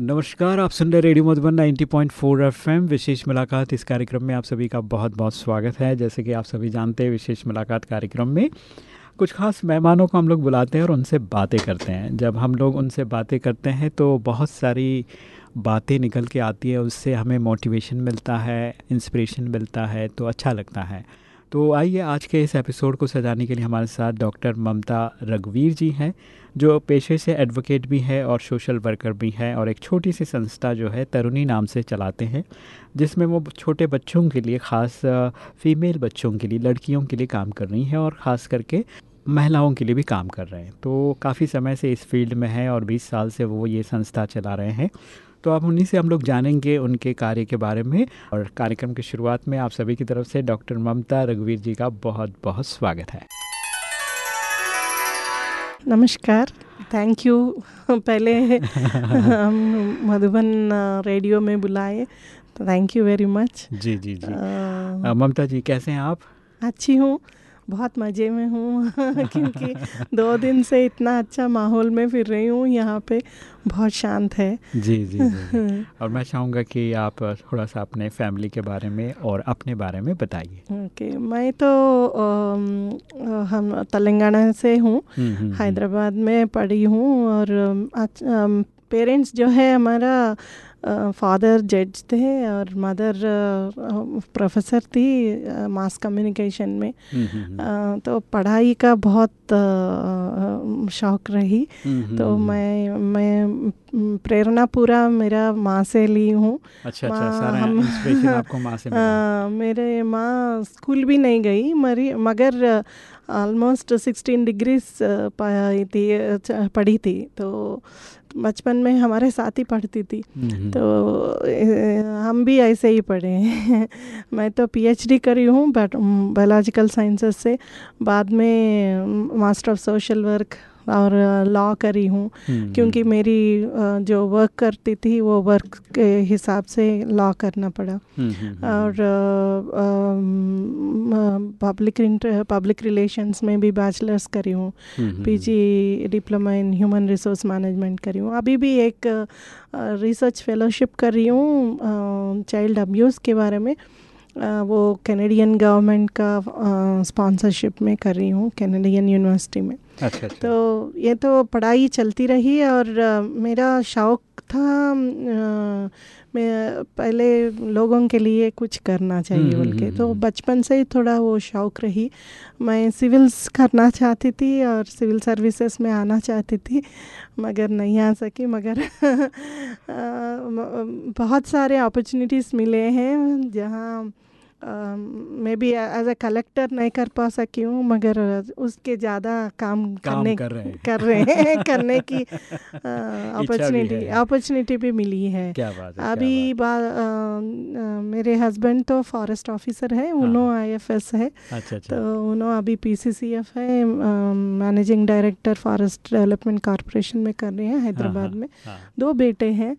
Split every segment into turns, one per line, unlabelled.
नमस्कार, आप सुन रहे रेडियो मधुबन 90.4 एफएम। विशेष मुलाकात इस कार्यक्रम में आप सभी का बहुत बहुत स्वागत है। जैसे कि आप सभी जानते हैं, विशेष मुलाकात कार्यक्रम में कुछ खास मेहमानों को हम लोग बुलाते हैं और उनसे बातें करते हैं। जब हम लोग उनसे बातें करते हैं तो बहुत सारी बातें निकल के आती है। उससे हमें मोटिवेशन मिलता है इंस्पिरेशन मिलता है तो अच्छा लगता है। तो आइए आज के इस एपिसोड को सजाने के लिए हमारे साथ डॉक्टर ममता रघुवीर जी हैं, जो पेशे से एडवोकेट भी है और सोशल वर्कर भी हैं और एक छोटी सी संस्था जो है तरुणी नाम से चलाते हैं, जिसमें वो छोटे बच्चों के लिए, ख़ास फीमेल बच्चों के लिए, लड़कियों के लिए काम कर रही हैं और ख़ास करके महिलाओं के लिए भी काम कर रहे हैं। तो काफ़ी समय से इस फ़ील्ड में है और 20 साल से वो ये संस्था चला रहे हैं। तो आप उन्हीं से हम लोग जानेंगे उनके कार्य के बारे में और कार्यक्रम की शुरुआत में आप सभी की तरफ़ से डॉक्टर ममता रघुवीर जी का बहुत बहुत स्वागत है।
नमस्कार। थैंक यू पहले हम मधुबन रेडियो में बुलाए थैंक यू वेरी मच
जी जी जी। ममता जी कैसे हैं आप?
अच्छी हूँ। बहुत मज़े में हूँ क्योंकि दो दिन से इतना अच्छा माहौल में फिर रही हूँ यहाँ पे बहुत शांत है।
जी जी, जी और मैं चाहूँगा कि आप थोड़ा सा अपने फैमिली के बारे में और अपने बारे में बताइए।
ओके okay, मैं तो आ, हम तेलंगाना से हूँ हम्म, हम्म, हम्म। हैदराबाद में पढ़ी हूँ और पेरेंट्स जो है हमारा फादर जज थे और मदर प्रोफेसर थी मास कम्युनिकेशन में। तो पढ़ाई का बहुत शौक रही। तो मैं मैं प्रेरणा पूरा मेरा माँ से ली हूँ।
अच्छा अच्छा सारा हम आपको माँ से
मिला। मेरे माँ स्कूल भी नहीं गई मरी मगर ऑलमोस्ट सिक्सटीन डिग्रीज पाई थी पढ़ी थी। तो बचपन में हमारे साथ ही पढ़ती थी। तो हम भी ऐसे ही पढ़े हैं। मैं तो पीएचडी करी हूँ बायोलॉजिकल साइंसेस से। बाद में मास्टर ऑफ़ सोशल वर्क और लॉ करी हूँ। क्योंकि मेरी जो वर्क करती थी वो वर्क के हिसाब से लॉ करना पड़ा। और पब्लिक पब्लिक रिलेशंस में भी बैचलर्स करी हूँ। PG diploma in human resource management करी हूँ। अभी भी एक रिसर्च फेलोशिप कर रही हूँ चाइल्ड अब्यूज़ के बारे में। वो कैनेडियन गवर्नमेंट का स्पॉन्सरशिप में कर रही हूँ कैनेडियन यूनिवर्सिटी में।
अच्छा, अच्छा।
तो ये तो पढ़ाई चलती रही और मेरा शौक था मैं पहले लोगों के लिए कुछ करना चाहिए बोल के तो बचपन से ही थोड़ा वो शौक रही। मैं सिविल्स करना चाहती थी और सिविल सर्विसेज़ में आना चाहती थी मगर नहीं आ सकी मगर बहुत सारे अपॉर्चुनिटीज़ मिले हैं जहाँ मैं भी एज ए कलेक्टर नहीं कर पा सकी हूँ मगर उसके ज़्यादा काम,
काम
करने
कर रहे हैं।
कर रहे हैं करने की अपॉर्चुनिटी अपॉर्चुनिटी भी मिली है।
क्या बात है
अभी बात आ, मेरे हस्बैंड तो फॉरेस्ट ऑफिसर है उन्हों आई एफ़ एस है।
अच्छा, अच्छा।
तो उन्हों अभी पी सी सी एफ़ है managing director forest development corporation में कर रहे हैं हैदराबाद में। दो बेटे हैं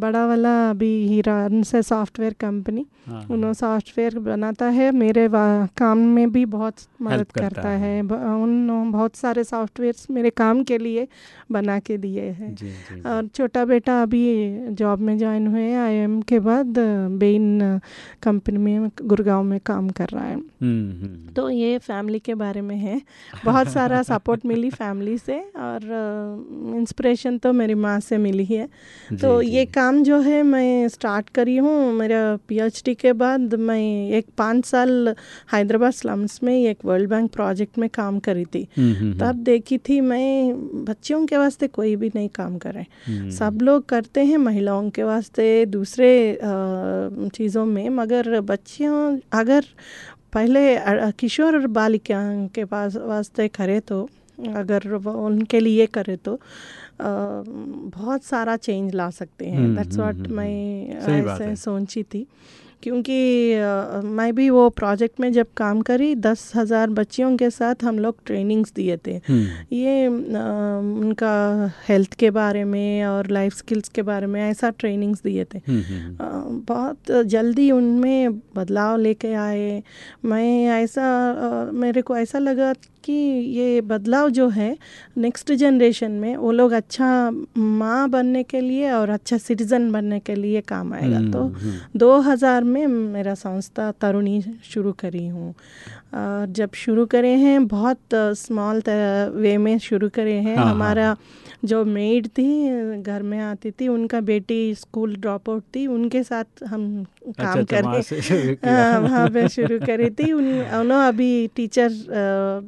बड़ा वाला अभी हीरा से सॉफ्टवेयर कंपनी उन्होंने सॉफ्टवेयर बनाता है मेरे काम में भी बहुत मदद करता, करता है, है। उन बहुत सारे सॉफ्टवेयर्स मेरे काम के लिए बना के दिए हैं। और छोटा बेटा अभी जॉब में ज्वाइन हुए आईएम के बाद बेन कंपनी में गुड़गांव में काम कर रहा है। तो ये फैमिली के बारे में है। बहुत सारा सपोर्ट मिली फैमिली से और इंस्पिरेशन तो मेरी माँ से मिली है। तो ये काम जो है मैं स्टार्ट करी हूँ। मेरा पीएचडी के बाद मैं एक पाँच साल हैदराबाद स्लम्स में एक वर्ल्ड बैंक प्रोजेक्ट में काम करी थी। तब देखी थी मैं बच्चियों के वास्ते कोई भी नहीं काम कर रहे सब लोग करते हैं महिलाओं के वास्ते दूसरे चीज़ों में मगर बच्चियों अगर पहले किशोर और बालिका के पास वास्ते करे तो अगर उनके लिए करे तो बहुत सारा चेंज ला सकते हैं। दैट्स व्हाट मैं ऐसे सोची थी। क्योंकि मैं भी वो प्रोजेक्ट में जब काम करी दस हज़ार बच्चियों के साथ हम लोग ट्रेनिंग्स दिए थे। हम्म। ये उनका हेल्थ के बारे में और लाइफ स्किल्स के बारे में ऐसा ट्रेनिंग्स दिए थे। हम्म, हम्म, बहुत जल्दी उनमें बदलाव लेके आए। मैं ऐसा मेरे को ऐसा लगा कि ये बदलाव जो है नेक्स्ट जनरेशन में वो लोग अच्छा माँ बनने के लिए और अच्छा सिटीज़न बनने के लिए काम आएगा। तो 2000 में मेरा संस्था तरुणी शुरू करी हूँ। और जब शुरू करे हैं बहुत स्मॉल वे में शुरू करे हैं। हाँ, हाँ, हमारा हाँ. जो मेड थी घर में आती थी उनका बेटी स्कूल ड्रॉप आउट थी उनके साथ हम अच्छा, काम अच्छा, कर हाँ, वहाँ पे शुरू करी थी। उन उन्होंने अभी टीचर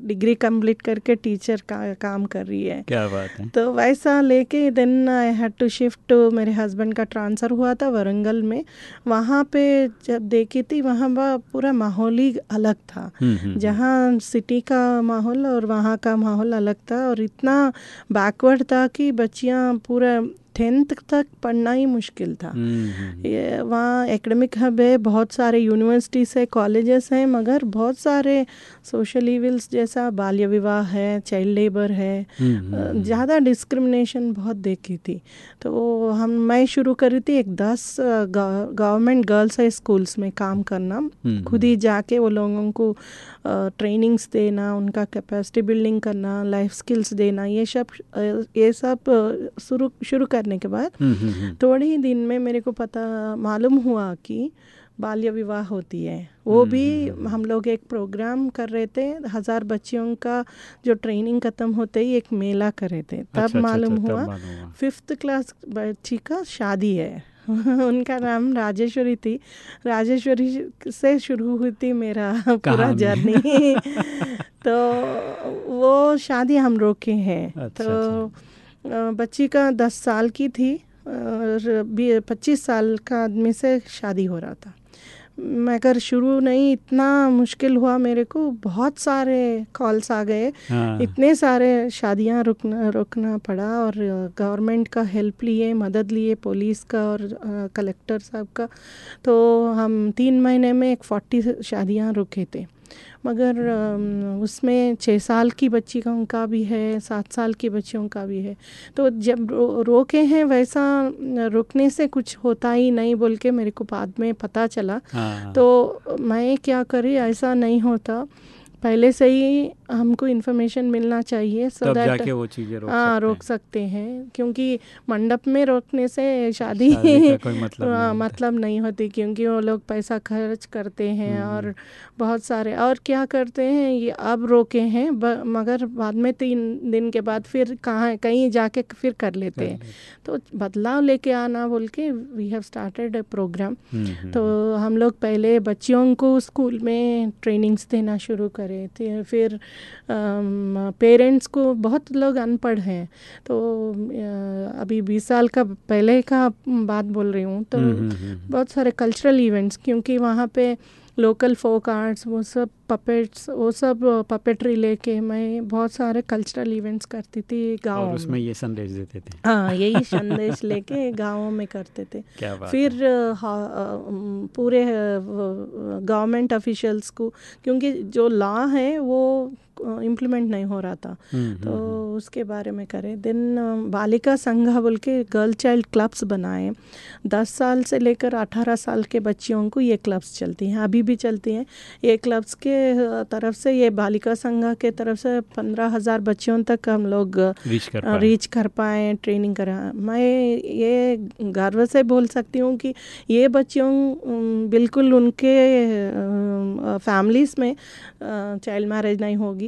डिग्री कंप्लीट करके टीचर का काम कर रही है।
क्या बात है।
तो वैसा लेके then I had to shift मेरे हस्बैंड का ट्रांसफ़र हुआ था वरंगल में। वहाँ पे जब देखी थी वहाँ पूरा माहौल ही अलग था। हम्म, हम्म, हम्म। जहाँ सिटी का माहौल और वहाँ का माहौल अलग था और इतना बैकवर्ड था कि बच्चियाँ पूरा टेंथ तक पढ़ना ही मुश्किल था। हम्म, हम्म। ये वहाँ एकेडमिक हब है बहुत सारे यूनिवर्सिटीज़ है कॉलेजेस हैं मगर बहुत सारे सोशल इविल्स जैसा बाल्य विवाह है चाइल्ड लेबर है हम्म, ज़्यादा डिस्क्रिमिनेशन बहुत देखी थी। तो हम मैं शुरू करी थी एक दस गवर्नमेंट गर्ल्स हाई स्कूल्स में काम करना। खुद ही जाके वो लोगों को ट्रेनिंग्स देना उनका कैपेसिटी बिल्डिंग करना लाइफ स्किल्स देना ये सब ये सब शुरू शुरू करने के बाद। हम्म, हम्म, हम्म। थोड़े ही दिन में मेरे को पता मालूम हुआ कि बाल्य विवाह होती है। वो भी हम लोग एक प्रोग्राम कर रहे थे हज़ार बच्चियों का जो ट्रेनिंग खत्म होते ही एक मेला कर रहे थे। तब अच्छा, मालूम अच्छा, अच्छा, हुआ फिफ्थ क्लास बच्ची का शादी है। उनका नाम राजेश्वरी थी। राजेश्वरी से शुरू हुई थी मेरा पूरा जर्नी तो वो शादी हम रोके हैं। अच्छा, तो अच्छा। बच्ची का दस साल की थी और पच्चीस साल का आदमी से शादी हो रहा था। मगर शुरू नहीं इतना मुश्किल हुआ मेरे को बहुत सारे कॉल्स आ गए। हाँ। इतने सारे शादियाँ रुकना रुकना पड़ा और गवर्नमेंट का हेल्प लिए मदद लिए पुलिस का और कलेक्टर साहब का। तो हम तीन महीने में एक फोर्टी शादियाँ रुके थे। मगर उसमें छः साल की बच्ची का उनका भी है सात साल की बच्चियों का भी है। तो जब रो, रोके हैं वैसा रुकने से कुछ होता ही नहीं बोल के मेरे को बाद में पता चला। हाँ। तो मैं क्या करी ऐसा नहीं होता। पहले से ही हमको इन्फॉर्मेशन मिलना चाहिए
सो दैट वो चीज़ें रोक हाँ
रोक सकते हैं क्योंकि मंडप में रोकने से शादी, शादी कोई मतलब, नहीं मतलब नहीं होती क्योंकि वो लोग पैसा खर्च करते हैं हम्म। और बहुत सारे और क्या करते हैं ये अब रोके हैं मगर बाद में तीन दिन के बाद फिर कहाँ कहीं जाके फिर कर लेते हैं। तो बदलाव लेके आना बोल के we have started a programme तो हम लोग पहले बच्चियों को स्कूल में ट्रेनिंग्स देना शुरू कर रहे थे फिर पेरेंट्स को बहुत लोग अनपढ़ हैं। तो अभी बीस साल का पहले का बात बोल रही हूँ तो हम्म, हम्म, हम्म, बहुत सारे कल्चरल इवेंट्स क्योंकि वहाँ पे लोकल फोक आर्ट्स वो सब पपेट्स वो सब पपेट्री लेके मैं बहुत सारे कल्चरल इवेंट्स करती थी गाँव
उसमें ये संदेश देते थे।
हाँ यही संदेश लेके गाँवों में करते थे।
क्या बात
फिर पूरे गवर्नमेंट ऑफिशियल्स को क्योंकि जो लॉ है वो इम्प्लीमेंट नहीं हो रहा था। हम्म, तो हम्म, हम्म। उसके बारे में करें। देन बालिका संघा बोल के गर्ल चाइल्ड क्लब्स बनाए। दस साल से लेकर अठारह साल के बच्चियों को ये क्लब्स चलती हैं। अभी भी चलती हैं। ये क्लब्स के तरफ़ से ये बालिका संघा के तरफ़ से पंद्रह हज़ार बच्चियों तक हम लोग
रीच कर पाए।
रीच कर पाए ट्रेनिंग करा। मैं ये गर्व से बोल सकती हूँ कि ये बच्चियों बिल्कुल उनके फैमिलीज़ में चाइल्ड मैरिज नहीं होगी।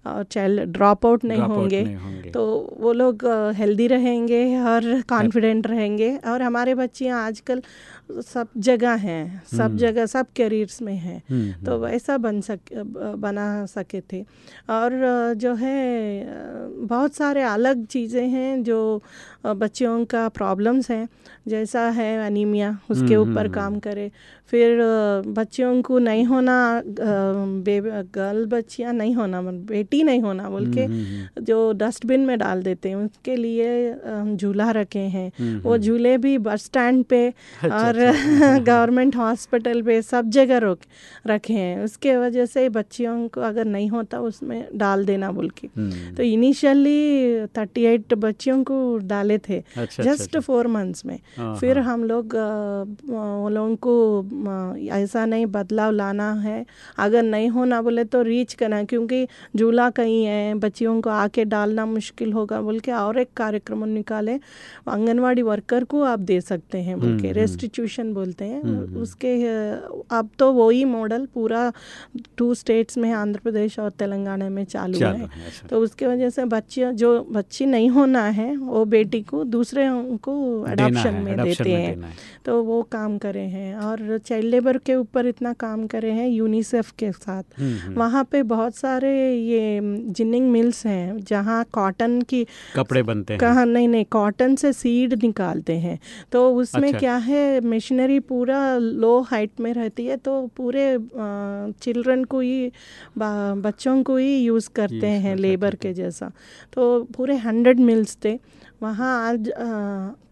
चाइल्ड ड्रॉप आउट नहीं, होंगे, तो वो लोग हेल्दी रहेंगे और कॉन्फिडेंट रहेंगे और हमारे बच्चियाँ आजकल सब जगह हैं सब हम्म। जगह सब करियर्स में हैं। हम्म, तो हम्म। वैसा बन सक बना सके थे। और जो है बहुत सारे अलग चीज़ें हैं जो बच्चियों का प्रॉब्लम्स हैं। जैसा है अनीमिया उसके ऊपर काम करे। फिर बच्चियों को नहीं होना गर्ल बच्चियाँ नहीं होना बेटी नहीं होना बोल के हम्म, हम्म, हम्म। जो डस्टबिन में डाल देते हैं उसके लिए झूला रखे हैं। वो झूले भी बस स्टैंड पे अच्छा, और गवर्नमेंट अच्छा। हॉस्पिटल पे सब जगह रोक रखे हैं। उसके वजह से बच्चियों को अगर नहीं होता उसमें डाल देना बोल के तो इनिशियली थर्टी एट बच्चियों को डाले थे जस्ट फोर मंथ्स में। हाँ, फिर हाँ। हम लोग वो लोगों को ऐसा नहीं बदलाव लाना है। अगर नहीं होना बोले तो रीच करना क्योंकि झूला कहीं है बच्चियों को आके डालना मुश्किल होगा। बोल के और एक कार्यक्रम निकाले आंगनवाड़ी वर्कर को आप दे सकते हैं। बोल के रेस्टिट्यूशन हम्म, हम्म। बोलते हैं। हम्म, उसके अब तो वही मॉडल पूरा टू स्टेट्स में आंध्र प्रदेश और तेलंगाना में चालू है। तो उसके वजह से बच्चियाँ जो बच्ची नहीं होना है वो बेटी को दूसरे को अडॉप्शन में देते हैं। तो वो काम करे हैं और चाइल्ड लेबर के ऊपर इतना काम करे हैं यूनिसेफ के साथ। वहाँ पे बहुत सारे ये जिनिंग मिल्स हैं जहाँ कॉटन की
कपड़े बनते हैं।
कहाँ नहीं नहीं कॉटन से सीड निकालते हैं। तो उसमें अच्छा। क्या है मशीनरी पूरा लो हाइट में रहती है तो पूरे चिल्ड्रन को ही बच्चों को ही यूज़ करते हैं लेबर के जैसा। तो पूरे हंड्रेड मिल्स थे। वहाँ आज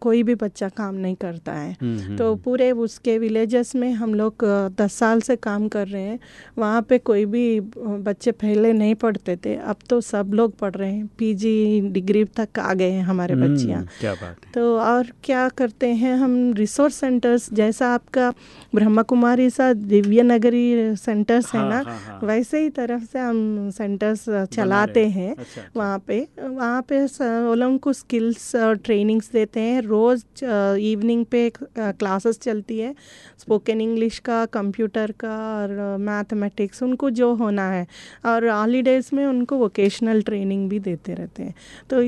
कोई भी बच्चा काम नहीं करता है। हम्म, हम्म, तो हम्म। पूरे उसके विलेजेस में हम लोग दस साल से काम कर रहे हैं। वहाँ पे कोई भी बच्चे पहले नहीं पढ़ते थे। अब तो सब लोग पढ़ रहे हैं। पीजी डिग्री तक आ गए हैं हमारे बच्चियाँ।
क्या बात
तो और क्या करते हैं हम? रिसोर्स सेंटर्स जैसा आपका ब्रह्मा कुमारी सा दिव्य नगरी सेंटर्स हाँ, है ना हाँ, हाँ. वैसे ही तरफ़ से हम सेंटर्स चलाते हैं। अच्छा, अच्छा। वहाँ पे। वहाँ पे वो लोगों को स्किल्स और ट्रेनिंग्स देते हैं। रोज़ इवनिंग पे क्लासेस चलती है। स्पोकन इंग्लिश का कंप्यूटर का और मैथमेटिक्स उनको जो होना है। और हॉलीडेज़ में उनको वोकेशनल ट्रेनिंग भी देते रहते हैं। तो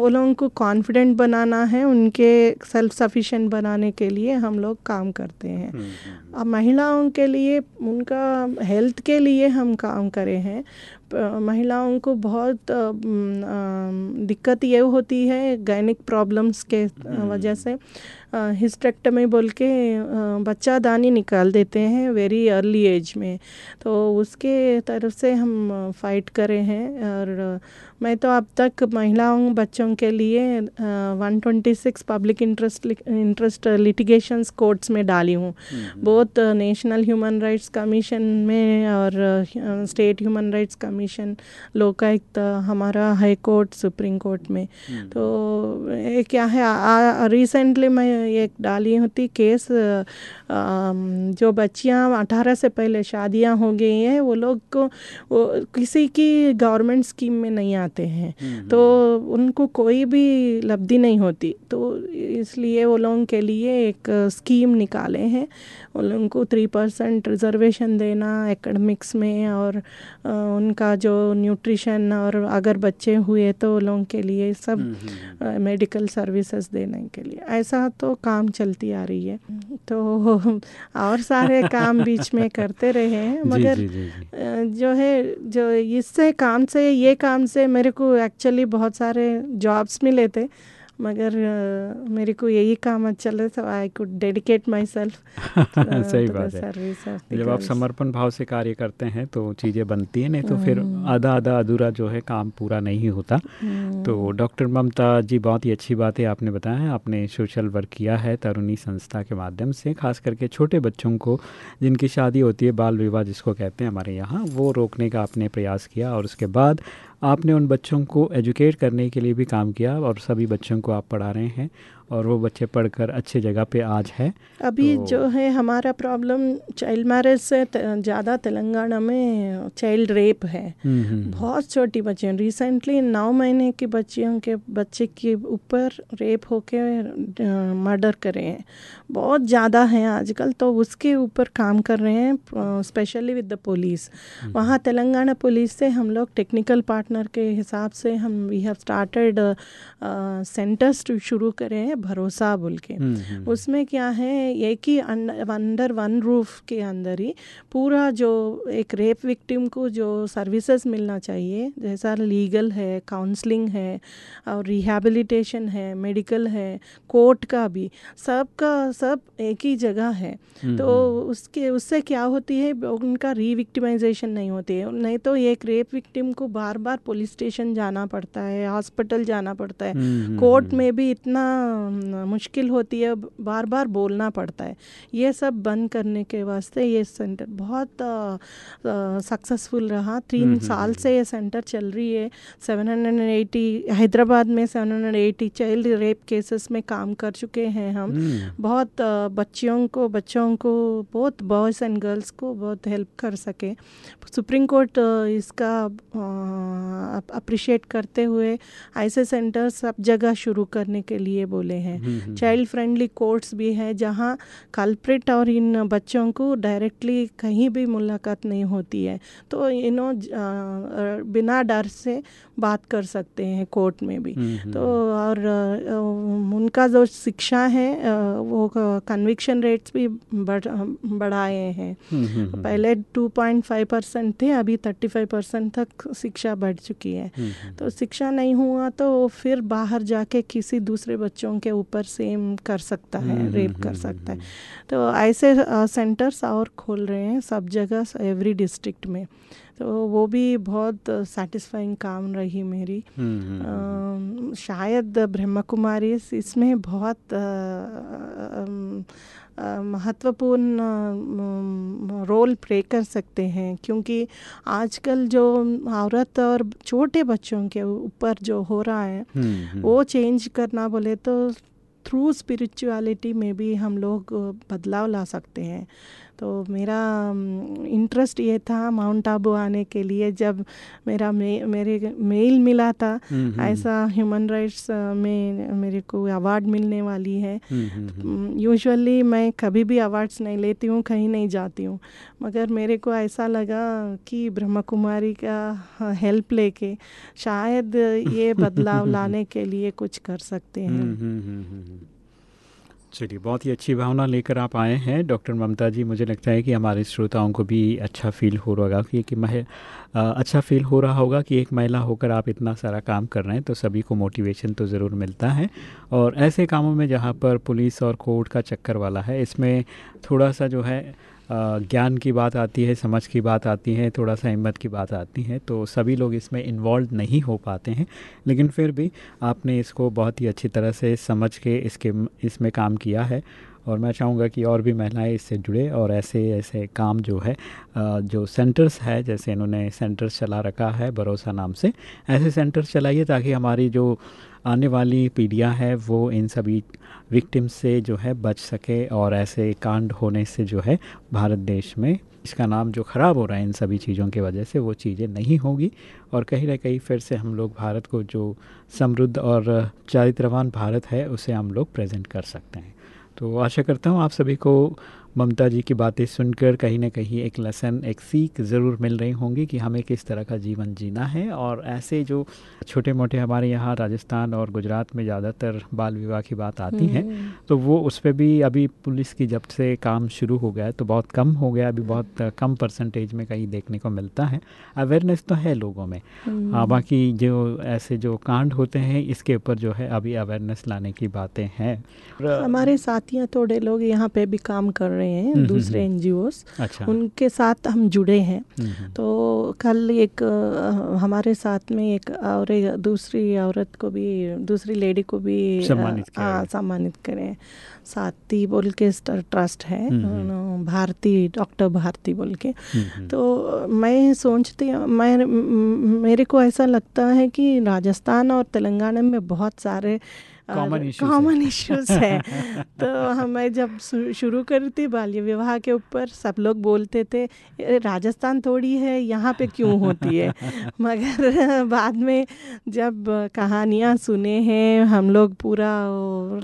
वो लोगों को कॉन्फिडेंट बनाना है उनके सेल्फ सफिशेंट बनाने के लिए हम लोग काम करते हैं। हम्म, हम्म। अब महिलाओं के लिए उनका हेल्थ के लिए हम काम करे हैं। महिलाओं को बहुत दिक्कत ये होती है गैनिक प्रॉब्लम्स के वजह से। हिस्टेक्टमी बोल के बच्चा दानी निकाल देते हैं वेरी अर्ली एज में। तो उसके तरफ़ से हम फाइट करे हैं और मैं तो अब तक महिलाओं बच्चों के लिए one twenty six public interest interest litigations courts में डाली हूँ। बहुत नेशनल ह्यूमन राइट्स कमीशन में और state human rights commission Lokayukta हमारा हाई कोर्ट सुप्रीम कोर्ट में। हम्म। तो क्या है रिसेंटली मैं एक डाली होती केस जो बच्चियाँ अठारह से पहले शादियाँ हो गई हैं वो लोग को वो किसी की गवर्नमेंट स्कीम में नहीं आते हैं। हम्म, हम्म। तो उनको कोई भी लब्धि नहीं होती। तो इसलिए वो लोगों के लिए एक स्कीम निकाले हैं। उन लोगों को थ्री परसेंट रिजर्वेशन देना एकेडमिक्स में और उनका जो न्यूट्रिशन और अगर बच्चे हुए तो लोगों के लिए सब मेडिकल सर्विसेज़ देने के लिए। ऐसा तो काम चलती आ रही है। तो और सारे काम बीच में करते रहे हैं मगर जी, जी, जी, जो है जो इससे काम से ये काम से मेरे को एक्चुअली बहुत सारे जॉब्स मिले थे। मगर uh, मेरे को यही काम अच्छा लगा तो I could dedicate myself
सही बात है जब आप समर्पण भाव से कार्य करते हैं तो चीज़ें बनती हैं नहीं तो फिर हम्म। आधा आधा अधूरा जो है काम पूरा नहीं होता हम्म। तो डॉक्टर ममता जी बहुत ही अच्छी बात है आपने बताया है आपने सोशल वर्क किया है तरुणी संस्था के माध्यम से खास करके छोटे बच्चों को जिनकी शादी होती है बाल विवाह जिसको कहते हैं हमारे यहाँ वो रोकने का आपने प्रयास किया और उसके बाद आपने उन बच्चों को एजुकेट करने के लिए भी काम किया और सभी बच्चों को आप पढ़ा रहे हैं। और वो बच्चे पढ़कर अच्छे जगह पे आज है।
अभी तो जो है हमारा प्रॉब्लम चाइल्ड मैरिज से ज़्यादा तेलंगाना में चाइल्ड रेप है। हम्म, हम्म। बहुत छोटी बच्चियाँ रिसेंटली नौ महीने की बच्चियों के बच्चे के ऊपर रेप होके मर्डर करे हैं। बहुत ज़्यादा हैं आजकल तो उसके ऊपर काम कर रहे हैं स्पेशली विद द पुलिस वहाँ तेलंगाना पुलिस से हम लोग टेक्निकल पार्टनर के हिसाब से हम वी हैव स्टार्टेड सेंटर्स शुरू करे हैं। भरोसा बोल के। उसमें क्या है एक ही अंडर वन रूफ के अंदर ही पूरा जो एक रेप विक्टिम को जो सर्विसेज़ मिलना चाहिए जैसा लीगल है काउंसलिंग है और रिहेबिलिटेशन है मेडिकल है कोर्ट का भी सब का सब एक ही जगह है। तो उसके उससे क्या होती है उनका रीविक्टिमाइजेशन नहीं होती है। नहीं तो एक रेप विक्टिम को बार बार पुलिस स्टेशन जाना पड़ता है हॉस्पिटल जाना पड़ता है। कोर्ट में भी इतना मुश्किल होती है बार बार बोलना पड़ता है। ये सब बंद करने के वास्ते ये सेंटर बहुत सक्सेसफुल रहा। तीन साल से ये सेंटर चल रही है। 780 हैदराबाद में 780 चाइल्ड रेप केसेस में काम कर चुके हैं हम। बहुत बच्चियों को बच्चों को बहुत बॉयज़ एंड गर्ल्स को बहुत हेल्प कर सके। सुप्रीम कोर्ट इसका अप्रिशिएट करते हुए ऐसे सेंटर सब जगह शुरू करने के लिए बोले हैं। चाइल्ड फ्रेंडली कोर्ट्स भी है जहाँ कल्प्रिट और इन बच्चों को डायरेक्टली कहीं भी मुलाकात नहीं होती है। तो इनो बिना डर से बात कर सकते हैं कोर्ट में भी। तो और उनका जो शिक्षा है वो कन्विक्शन रेट्स भी बढ़ बढ़ाए हैं। पहले 2.5 परसेंट थे अभी 35 परसेंट तक शिक्षा बढ़ चुकी है। तो शिक्षा नहीं हुआ तो फिर बाहर जाके किसी दूसरे बच्चों के ऊपर सेम कर सकता है रेप कर सकता है। तो ऐसे सेंटर्स और खोल रहे हैं सब जगह एवरी डिस्ट्रिक्ट में। तो वो भी बहुत सेटिस्फाइंग काम रही मेरी। आ, शायद ब्रह्मा कुमारी इसमें बहुत महत्वपूर्ण रोल प्ले कर सकते हैं क्योंकि आजकल जो औरत और छोटे बच्चों के ऊपर जो हो रहा है वो चेंज करना बोले तो थ्रू स्पिरिचुअलिटी में भी हम लोग बदलाव ला सकते हैं। तो मेरा इंटरेस्ट ये था माउंट आबू आने के लिए जब मेरा मे, मेरे मेल मिला था। ऐसा ह्यूमन राइट्स में मेरे को अवार्ड मिलने वाली है। यूजुअली मैं कभी भी अवार्ड्स नहीं लेती हूँ कहीं नहीं जाती हूँ। मगर मेरे को ऐसा लगा कि ब्रह्मा कुमारी का हेल्प लेके शायद ये बदलाव लाने के लिए कुछ कर सकते हैं।
चलिए बहुत ही अच्छी भावना लेकर आप आए हैं। डॉक्टर ममता जी मुझे लगता है कि हमारे श्रोताओं को भी अच्छा फील हो रहा होगा कि, कि मह अच्छा फील हो रहा होगा कि एक महिला होकर आप इतना सारा काम कर रहे हैं तो सभी को मोटिवेशन तो ज़रूर मिलता है। और ऐसे कामों में जहाँ पर पुलिस और कोर्ट का चक्कर वाला है इसमें थोड़ा सा जो है ज्ञान की बात आती है, समझ की बात आती है, थोड़ा सा हिम्मत की बात आती है तो सभी लोग इसमें इन्वॉल्व नहीं हो पाते हैं। लेकिन फिर भी आपने इसको बहुत ही अच्छी तरह से समझ के इसके इसमें काम किया है। और मैं चाहूँगा कि और भी महिलाएँ इससे जुड़े और ऐसे ऐसे काम जो है जो सेंटर्स है, जैसे इन्होंने सेंटर्स चला रखा है भरोसा नाम से, ऐसे सेंटर्स चलाइए ताकि हमारी जो आने वाली पीढ़ियाँ हैं, वो इन सभी विक्टिम से जो है बच सके और ऐसे कांड होने से जो है भारत देश में इसका नाम जो ख़राब हो रहा है इन सभी चीज़ों की वजह से वो चीज़ें नहीं होगी। और कहीं ना कहीं फिर से हम लोग भारत को जो समृद्ध और चारित्रवान भारत है, उसे हम लोग प्रेजेंट कर सकते हैं। तो आशा करता हूँ आप सभी को ममता जी की बातें सुनकर कहीं ना कहीं एक लेसन एक सीख ज़रूर मिल रही होंगी कि हमें किस तरह का जीवन जीना है। और ऐसे जो छोटे मोटे हमारे यहाँ राजस्थान और गुजरात में ज़्यादातर बाल विवाह की बात आती है हम्म। तो वो उस पर भी अभी पुलिस की जब से काम शुरू हो गया तो बहुत कम हो गया अभी बहुत कम परसेंटेज में कहीं देखने को मिलता है। अवेयरनेस तो है लोगों में। हम्म। हाँ बाकी जो ऐसे जो कांड होते हैं इसके ऊपर जो है अभी अवेयरनेस लाने की बातें हैं।
हमारे साथियाँ थोड़े लोग यहाँ पे भी काम कर रहे हैं हम्म, दूसरे एन अच्छा। उनके साथ हम जुड़े हैं। तो कल एक हमारे साथ में एक और दूसरी औरत को भी दूसरी लेडी को भी सम्मानित करें। साथी बोल के ट्रस्ट है भारती डॉक्टर भारती बोल के। तो मैं सोचती हूँ मैं मेरे को ऐसा लगता है कि राजस्थान और तेलंगाना में बहुत सारे
कॉमन इश्यूज़
है। तो हमें जब शुरू करी थी बाल्य विवाह के ऊपर सब लोग बोलते थे राजस्थान थोड़ी है यहाँ पे क्यों होती है? मगर बाद में जब कहानियाँ सुने हैं हम लोग पूरा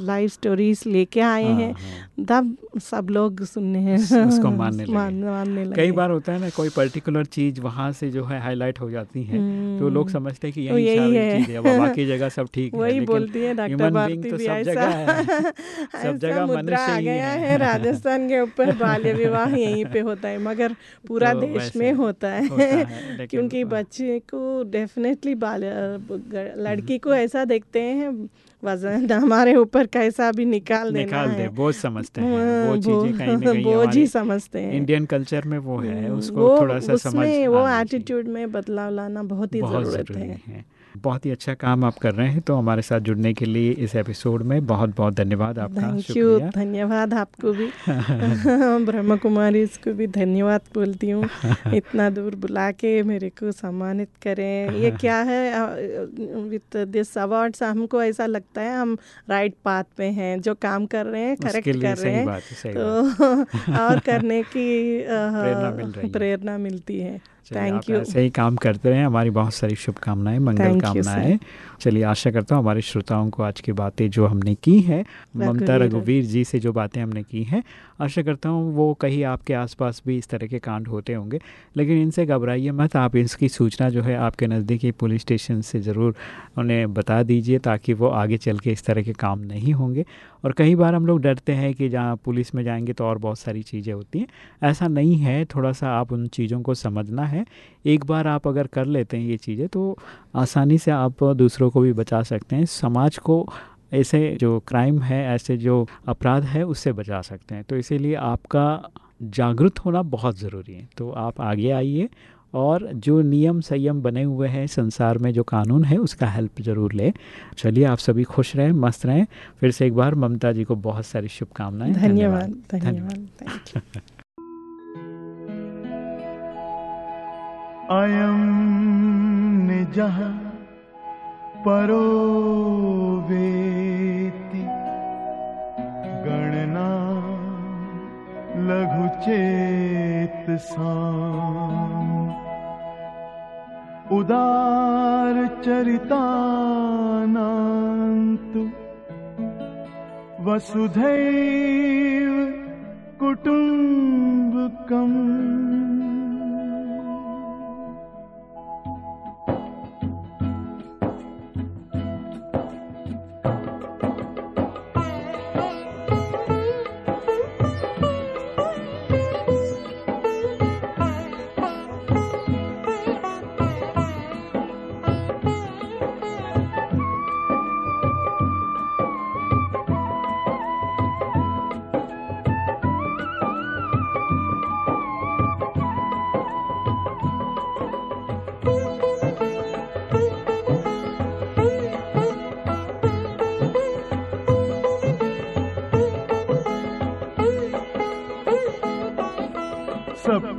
लाइफ स्टोरीज लेके आए हाँ, हैं हाँ। तब सब लोग सुनने हैं।
उसको मानने लगे। मानने लगे। कई बार होता है ना कोई पर्टिकुलर चीज़ वहाँ से जो है हाईलाइट हो जाती है तो लोग हम्म। समझते हैं कि यही, तो यही है। है बाकी जगह सब ठीक है
वही बोलती है डॉक्टर भारती
तो
भी ऐसा
सब जगह
मुद्रा आ गया
है।
है राजस्थान के ऊपर बाल्य विवाह यहीं पे होता है मगर पूरा
तो
देश में होता है,
होता है,
क्योंकि बच्चे को डेफिनेटली बाल लड़की को ऐसा देखते हैं वज़न हमारे ऊपर कैसा भी निकाल देना
निकाल दे
है
बोझ समझते हैं
हाँ,
वो चीज़ें कहीं ना कहीं
बोझ ही समझते हैं।
इंडियन कल्चर में वो है उसको
वो
थोड़ा सा समझ
वो एटीट्यूड में बदलाव लाना बहुत ही ज़रूरत
ज़रूरी
है।
है। बहुत ही अच्छा काम आप कर रहे हैं तो हमारे साथ जुड़ने के लिए इस एपिसोड में बहुत बहुत धन्यवाद आपका
थैंक यू
शुक्रिया।
धन्यवाद आपको भी। ब्रह्म कुमारी इसको भी धन्यवाद बोलती हूँ। इतना दूर बुला के मेरे को सम्मानित करें। ये क्या है? विथ दिस अवार्ड्स हमको ऐसा लगता है हम राइट पाथ पे हैं जो काम कर रहे हैं करेक्ट कर रहे हैं। तो और करने की
प्रेरणा
मिलती है। थैंक यू
ऐसे ही काम करते रहे। हमारी बहुत सारी शुभकामनाएँ मंगल कामनाएँ। चलिए आशा करता हूँ हमारे श्रोताओं को आज की बातें जो हमने की हैं ममता
रघुवीर।
जी से जो बातें हमने की हैं आशा करता हूँ वो कहीं आपके आसपास भी इस तरह के कांड होते होंगे। लेकिन इनसे घबराइए मत आप इसकी सूचना जो है आपके नज़दीकी पुलिस स्टेशन से ज़रूर उन्हें बता दीजिए ताकि वो आगे चल के इस तरह के काम नहीं होंगे। और कई बार हम लोग डरते हैं कि जहाँ पुलिस में जाएँगे तो और बहुत सारी चीज़ें होती हैं। ऐसा नहीं है थोड़ा सा आप उन चीज़ों को समझना है। एक बार आप अगर कर लेते हैं ये चीज़ें तो आसानी से आप दूसरों को भी बचा सकते हैं। समाज को ऐसे जो क्राइम है, ऐसे जो अपराध है, उससे बचा सकते हैं। तो इसीलिए आपका जागरूक होना बहुत ज़रूरी है। तो आप आगे आइए। और जो नियम संयम बने हुए हैं संसार में जो कानून है उसका हेल्प ज़रूर लें। चलिए आप सभी खुश रहें मस्त रहें। फिर से एक बार ममता जी को बहुत सारी शुभकामनाएँ।
धन्यवाद धन्यवाद। थैंक यू
अयं निजः परो वेति गणना लघुचेतसाम् उदारचरितानान्तु वसुधैव कुटुम्बकम्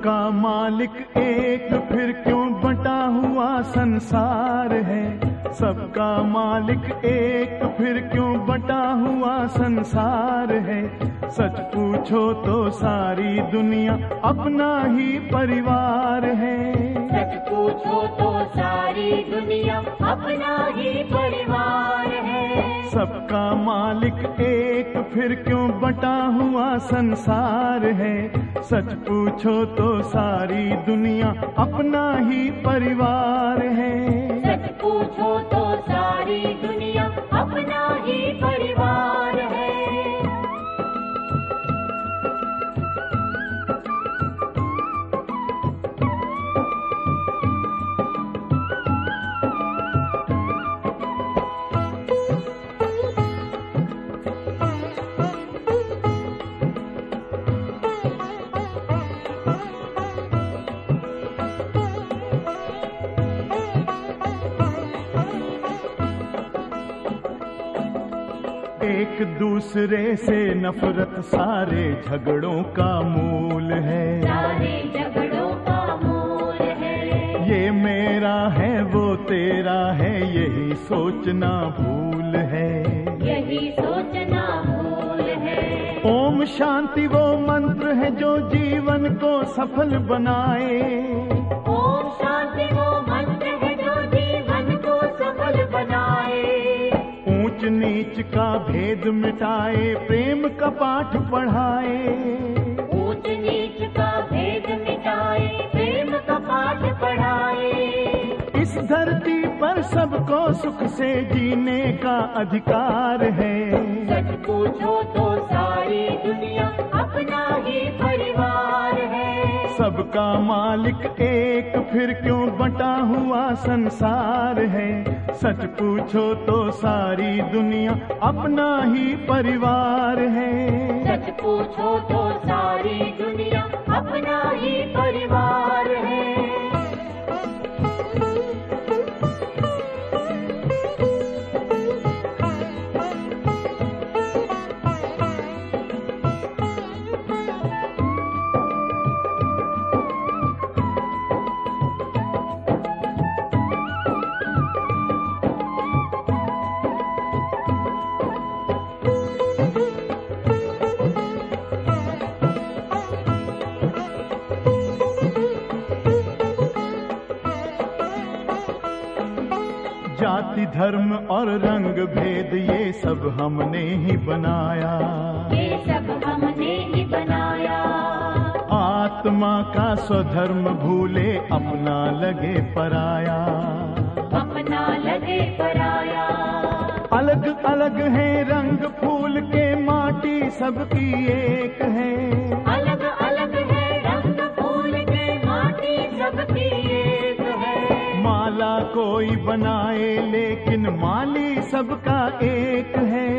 सबका मालिक एक, फिर क्यों बटा हुआ संसार है? सबका मालिक एक, फिर क्यों बटा हुआ संसार है? सच पूछो तो सारी दुनिया अपना ही परिवार है।
पूछो तो सारी दुनिया अपना ही परिवार है।
सबका मालिक एक फिर क्यों बटा हुआ संसार है? सच पूछो तो सारी दुनिया अपना ही परिवार है।
सच पूछो तो
दूसरे से नफरत सारे झगड़ों का मूल है।
सारे झगड़ों का मूल है।
ये मेरा है वो तेरा है यही सोचना भूल है।
यही सोचना भूल है।
ओम शांति वो मंत्र है जो जीवन को सफल बनाए। नीच का भेद मिटाए प्रेम का पाठ पढ़ाए।
ऊंच नीच का भेद मिटाए प्रेम का पाठ पढ़ाए।
इस धरती पर सबको सुख से जीने का अधिकार है।
सच पूछो तो सारी दुनिया अपना ही परिवार है।
सबका मालिक एक फिर क्यों बटा हुआ संसार है? सच पूछो तो सारी दुनिया अपना ही परिवार है।
सच पूछो तो सारी दुनिया अपना ही परिवार
धर्म और रंग भेद ये सब हमने ही बनाया।
ये सब हमने ही बनाया।
आत्मा का स्वधर्म भूले अपना लगे पराया।
अपना लगे पराया।
अलग अलग है रंग फूल के माटी सबकी एक है।
अलग अलग है रंग फूल के माटी सबकी
कोई बनाए लेकिन माली सबका एक है।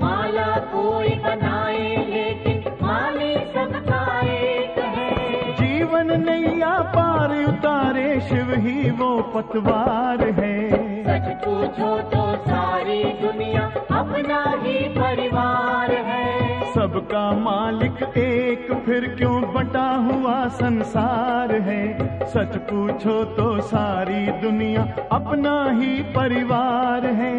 माला कोई बनाए लेकिन माली सबका एक है।
जीवन नैया पार उतारे शिव ही वो पतवार है।
सच पूछो तो सारी दुनिया अपना ही परिवार है।
सबका मालिक एक फिर क्यों संसार है। सच पूछो तो सारी दुनिया अपना ही परिवार है।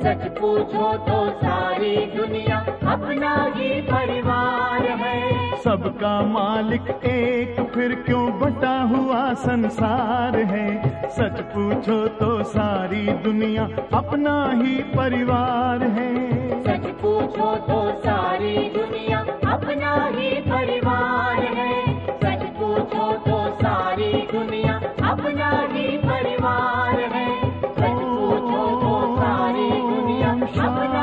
सच पूछो तो सारी दुनिया अपना ही परिवार है।
सबका मालिक एक फिर क्यों बटा हुआ संसार है? सच पूछो तो सारी दुनिया अपना ही परिवार है।
सच पूछो तो सारी दुनिया अपना ही परिवार है Krishna.